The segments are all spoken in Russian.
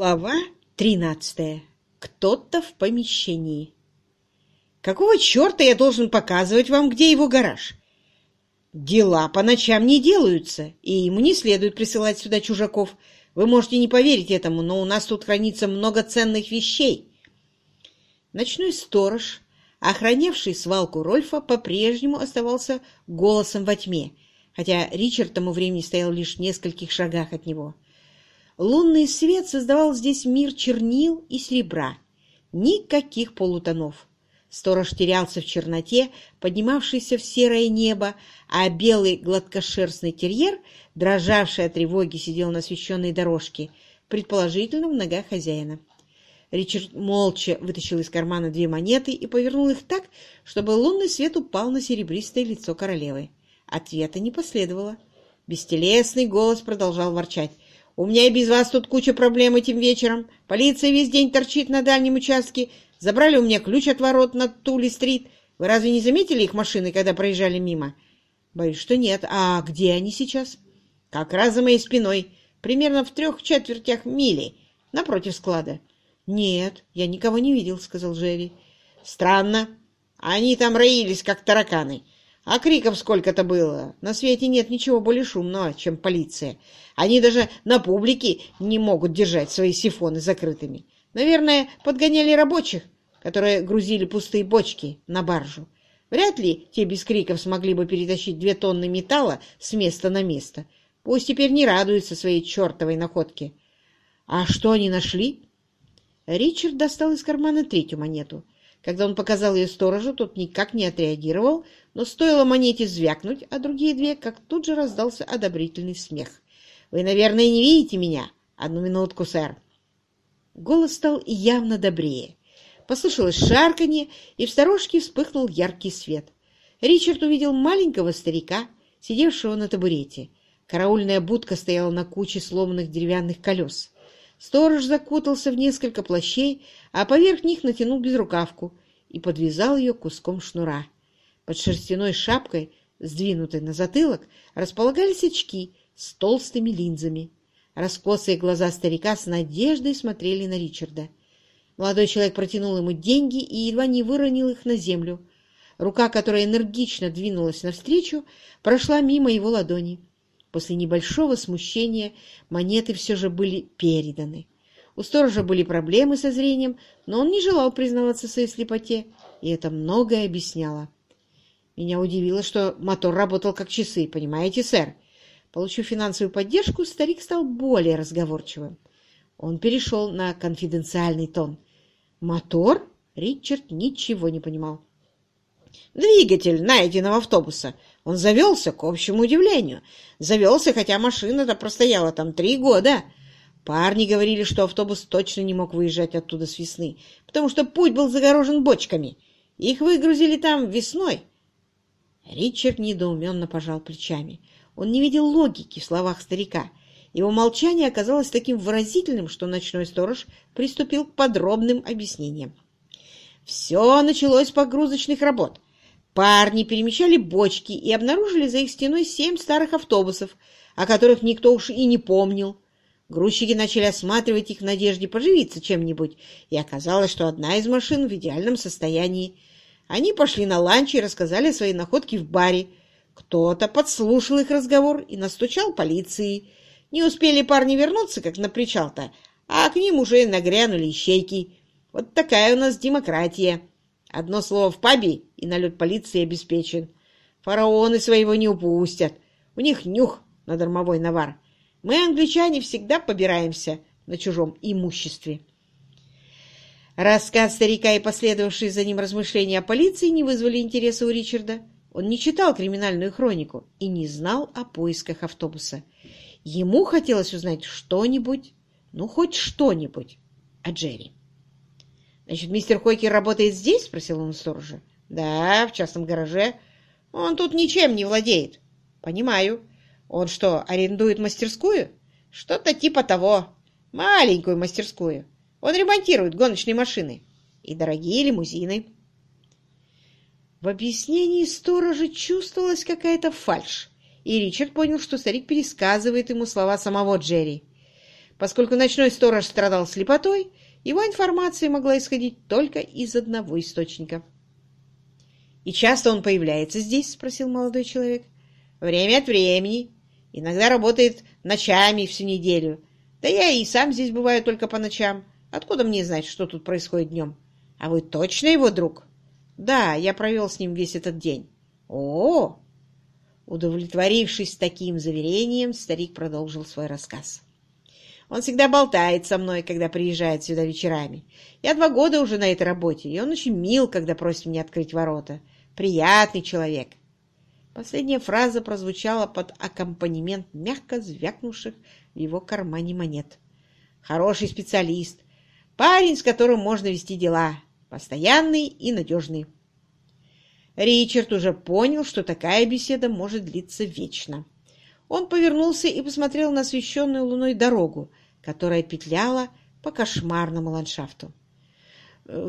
Глава тринадцатая. Кто-то в помещении. Какого черта я должен показывать вам, где его гараж? Дела по ночам не делаются, и ему не следует присылать сюда чужаков. Вы можете не поверить этому, но у нас тут хранится много ценных вещей. Ночной сторож, охранявший свалку Рольфа, по-прежнему оставался голосом во тьме, хотя Ричард тому времени стоял лишь в нескольких шагах от него. Лунный свет создавал здесь мир чернил и серебра. Никаких полутонов. Сторож терялся в черноте, поднимавшейся в серое небо, а белый гладкошерстный терьер, дрожавший от тревоги, сидел на освещенной дорожке, предположительно в ногах хозяина. Ричард молча вытащил из кармана две монеты и повернул их так, чтобы лунный свет упал на серебристое лицо королевы. Ответа не последовало. Бестелесный голос продолжал ворчать. У меня и без вас тут куча проблем этим вечером. Полиция весь день торчит на дальнем участке. Забрали у меня ключ от ворот на Тули-стрит. Вы разве не заметили их машины, когда проезжали мимо? Боюсь, что нет. А где они сейчас? Как раз за моей спиной. Примерно в трех четвертях мили. Напротив склада. Нет, я никого не видел, сказал Джерри. Странно. Они там роились, как тараканы. А криков сколько-то было. На свете нет ничего более шумного, чем полиция. Они даже на публике не могут держать свои сифоны закрытыми. Наверное, подгоняли рабочих, которые грузили пустые бочки на баржу. Вряд ли те без криков смогли бы перетащить две тонны металла с места на место. Пусть теперь не радуются своей чертовой находке. А что они нашли? Ричард достал из кармана третью монету. Когда он показал ее сторожу, тот никак не отреагировал, но стоило монете звякнуть, а другие две, как тут же раздался одобрительный смех. «Вы, наверное, не видите меня? Одну минутку, сэр». Голос стал явно добрее. Послышалось шарканье, и в сторожке вспыхнул яркий свет. Ричард увидел маленького старика, сидевшего на табурете. Караульная будка стояла на куче сломанных деревянных колес. Сторож закутался в несколько плащей, а поверх них натянул безрукавку и подвязал ее куском шнура. Под шерстяной шапкой, сдвинутой на затылок, располагались очки с толстыми линзами. Раскосые глаза старика с надеждой смотрели на Ричарда. Молодой человек протянул ему деньги и едва не выронил их на землю. Рука, которая энергично двинулась навстречу, прошла мимо его ладони. После небольшого смущения монеты все же были переданы. У сторожа были проблемы со зрением, но он не желал признаваться в своей слепоте, и это многое объясняло. Меня удивило, что мотор работал как часы, понимаете, сэр? Получив финансовую поддержку, старик стал более разговорчивым. Он перешел на конфиденциальный тон. «Мотор?» Ричард ничего не понимал. «Двигатель найденного автобуса. Он завелся, к общему удивлению. Завелся, хотя машина-то простояла там три года. Парни говорили, что автобус точно не мог выезжать оттуда с весны, потому что путь был загорожен бочками. Их выгрузили там весной. Ричард недоуменно пожал плечами. Он не видел логики в словах старика. Его молчание оказалось таким выразительным, что ночной сторож приступил к подробным объяснениям. Все началось с погрузочных работ. Парни перемещали бочки и обнаружили за их стеной семь старых автобусов, о которых никто уж и не помнил. Грузчики начали осматривать их в надежде поживиться чем-нибудь, и оказалось, что одна из машин в идеальном состоянии. Они пошли на ланч и рассказали о своей находке в баре. Кто-то подслушал их разговор и настучал полиции. Не успели парни вернуться, как на причал-то, а к ним уже нагрянули ищейки. Вот такая у нас демократия. Одно слово в пабе, и налет полиции обеспечен. Фараоны своего не упустят. У них нюх на дармовой навар. Мы, англичане, всегда побираемся на чужом имуществе. Рассказ старика и последовавшие за ним размышления о полиции не вызвали интереса у Ричарда. Он не читал криминальную хронику и не знал о поисках автобуса. Ему хотелось узнать что-нибудь, ну, хоть что-нибудь о Джерри. «Значит, мистер Хойкер работает здесь?» — спросил он сторожа. «Да, в частном гараже. Он тут ничем не владеет». «Понимаю. Он что, арендует мастерскую?» «Что-то типа того. Маленькую мастерскую. Он ремонтирует гоночные машины и дорогие лимузины». В объяснении сторожа чувствовалась какая-то фальшь, и Ричард понял, что старик пересказывает ему слова самого Джерри. Поскольку ночной сторож страдал слепотой, его информация могла исходить только из одного источника. «И часто он появляется здесь?» — спросил молодой человек. «Время от времени. Иногда работает ночами всю неделю. Да я и сам здесь бываю только по ночам. Откуда мне знать, что тут происходит днем? А вы точно его друг?» «Да, я провел с ним весь этот день». «О!» Удовлетворившись таким заверением, старик продолжил свой рассказ. Он всегда болтает со мной, когда приезжает сюда вечерами. Я два года уже на этой работе, и он очень мил, когда просит меня открыть ворота. Приятный человек. Последняя фраза прозвучала под аккомпанемент мягко звякнувших в его кармане монет. Хороший специалист. Парень, с которым можно вести дела. Постоянный и надежный. Ричард уже понял, что такая беседа может длиться вечно. Он повернулся и посмотрел на освещенную луной дорогу, которая петляла по кошмарному ландшафту.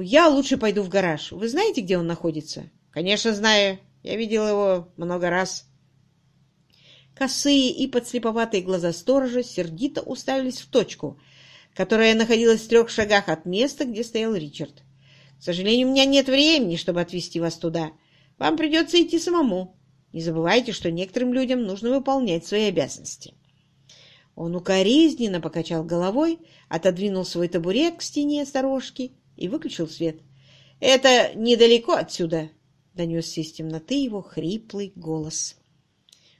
«Я лучше пойду в гараж. Вы знаете, где он находится?» «Конечно, знаю. Я видел его много раз». Косые и подслеповатые глаза сторожа сердито уставились в точку, которая находилась в трех шагах от места, где стоял Ричард. «К сожалению, у меня нет времени, чтобы отвезти вас туда. Вам придется идти самому. Не забывайте, что некоторым людям нужно выполнять свои обязанности». Он укоризненно покачал головой, отодвинул свой табурет к стене сторожки и выключил свет. «Это недалеко отсюда», — донесся из темноты его хриплый голос.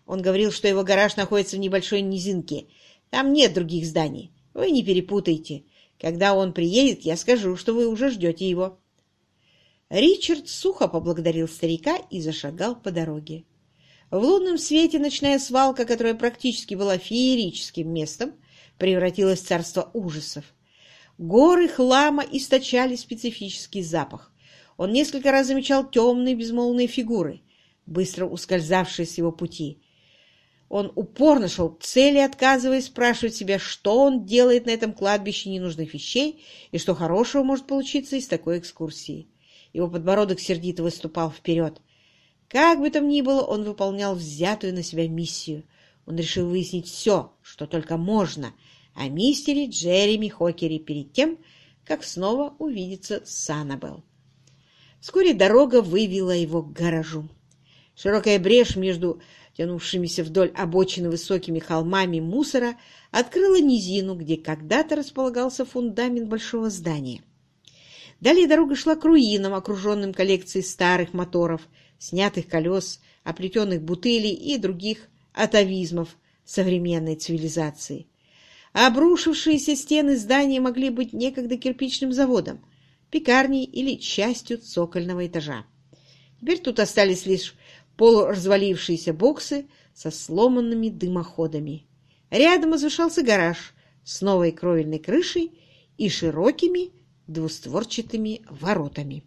Он говорил, что его гараж находится в небольшой низинке. Там нет других зданий. Вы не перепутайте. Когда он приедет, я скажу, что вы уже ждете его. Ричард сухо поблагодарил старика и зашагал по дороге. В лунном свете ночная свалка, которая практически была феерическим местом, превратилась в царство ужасов. Горы хлама источали специфический запах. Он несколько раз замечал темные безмолвные фигуры, быстро ускользавшие с его пути. Он упорно шел к цели, отказываясь спрашивать себя, что он делает на этом кладбище ненужных вещей и что хорошего может получиться из такой экскурсии. Его подбородок сердито выступал вперед. Как бы там ни было, он выполнял взятую на себя миссию. Он решил выяснить все, что только можно, о мистере Джереми Хокере перед тем, как снова увидеться с Аннабелл. Вскоре дорога вывела его к гаражу. Широкая брешь между тянувшимися вдоль обочины высокими холмами мусора открыла низину, где когда-то располагался фундамент большого здания. Далее дорога шла к руинам, окруженным коллекцией старых моторов, снятых колес, оплетенных бутылей и других атовизмов современной цивилизации. Обрушившиеся стены здания могли быть некогда кирпичным заводом, пекарней или частью цокольного этажа. Теперь тут остались лишь полуразвалившиеся боксы со сломанными дымоходами. Рядом возвышался гараж с новой кровельной крышей и широкими двустворчатыми воротами.